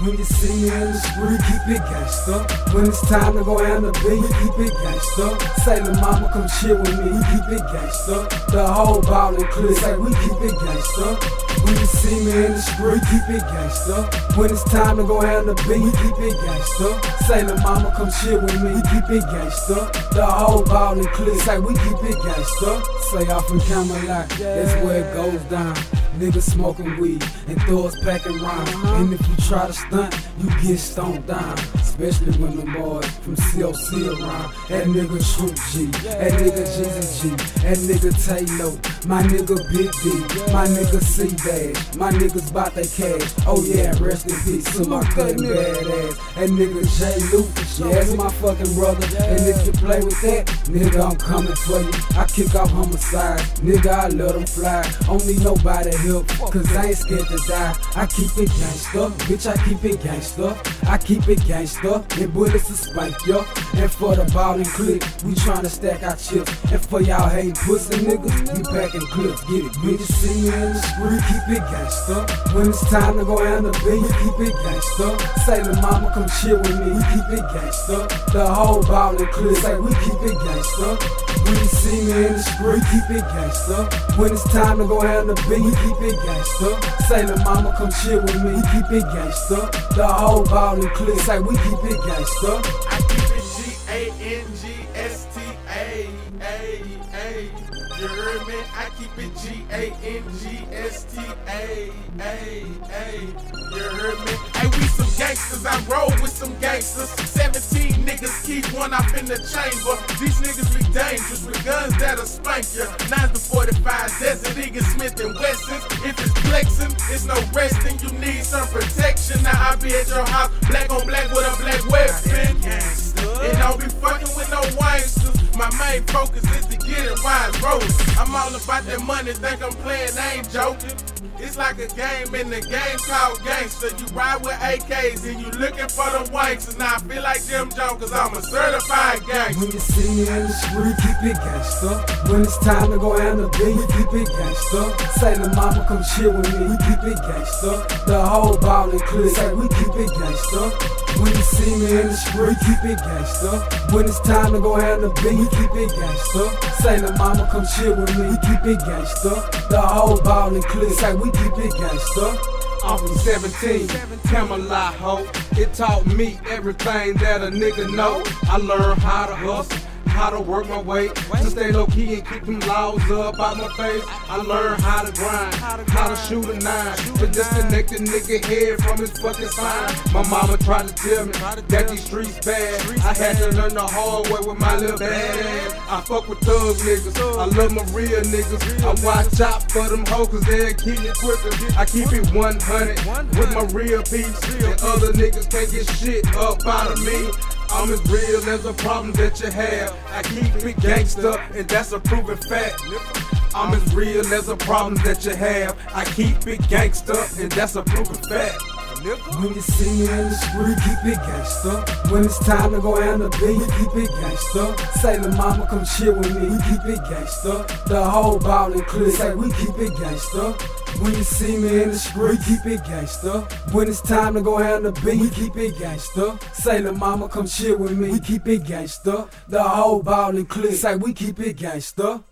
When you see me in the street, keep it gangsta. When it's time to go and the beat, we keep it gangsta. Say the mama come chill with me, we keep it gangsta. The whole ballin' clip, say we keep it gangsta. When you see me in the street, we keep it gangsta. When it's time to go and the beat, we keep it gangsta. Say the mama come chill with me, we keep it gangsta. The whole ballin' clip, say we keep it gangsta. Say off in Camelot, that's where it goes down. Niggas smoking weed and throw us back around. And if you try to stunt, you get stoned down. Especially when the boys from COC around. That nigga Troop G, that nigga Jeezy G, that nigga Taylor, my nigga Big D, my nigga C Dash, my niggas bout they cash. Oh yeah, rest in peace to my cutting badass. That nigga J Lucas, yeah, that's my fucking brother. And if you play with that, nigga, I'm coming for you. I kick off homicide, nigga, I let them fly. Don't need nobody help, cause I ain't scared to die. I keep it gangsta, bitch, I keep it gangsta. I keep it gangsta, and bullets to spike yo. And for the ball and click, we tryna stack our chips. And for y'all hating pussy niggas, we packing clips, get it. You see me in the street, keep it gangsta. When it's time to go and the beat, we keep it gangsta. Say the mama come chill with me, we keep it gangsta. The whole ball and clip, say we keep it gangsta. When you see me in the street, keep it gangsta. When it's time to go and the beat, we keep it gangsta. Say the mama come chill with me, we keep it gangsta. The whole ball and clip, say we keep it gangsta. I keep it G A N G S T A A A. You heard me? I keep it G A N G S T A A A. You heard me? Hey, we some gangsters. I roll with some gangsters. 17 niggas keep one up in the chamber. These niggas be dangerous with guns that'll spank ya. 9 to 45 Desert Eagle Smith and flexing, it's no resting. You need some protection. Now I be at your house, black on black with a black weapon. And don't be fucking with no wanksters. My main focus is to get it wise rolling. I'm all about that money, think I'm playing, I ain't joking. It's like a game in the game called gangster. You ride with AKs and you looking for the wanks. And I feel like Jones cause I'm a certified gangster. When you see me in the street, keep it gangsta. When it's time to go and the beat, we keep it gangsta. Say the mama come chill with me, we keep it gangsta. The whole ball and say we keep it gangsta. When you see me in the street, keep it gangsta. When it's time to go and the beat, we keep it gangsta. Say the mama come chill with me, we keep it gangsta. The whole ball and clip, say we keep it gangsta. I'm from 17, Camelot ho. It taught me everything that a nigga know. I learned how to hustle, how to work my way, to stay low key and keep them laws up out my face. I learned how to grind, how to shoot a nine, to disconnect nigga head from his fucking spine. My mama tried to tell me that these streets bad. I had to learn the hard way with my little bad ass. I fuck with thug niggas, I love my real niggas. I watch out for them hoes cause they'll kill quicker. I keep it 100 with my real peace. And other niggas can't get shit up out of me. I'm as real as a problem that you have. I keep it gangsta, and that's a proven fact. I'm as real as a problem that you have. I keep it gangsta, and that's a proven fact. When you see me in the street, keep it gangsta. When it's time to go and the beat, we keep it gangsta. Say the mama come chill with me, we keep it gangsta. The whole ball and clip, say we keep it gangsta. When you see me in the street, keep it gangsta. When it's time to go and the beat, we keep it gangsta. Say the mama come chill with me, we keep it gangsta. The whole ball and clip, say we keep it gangsta.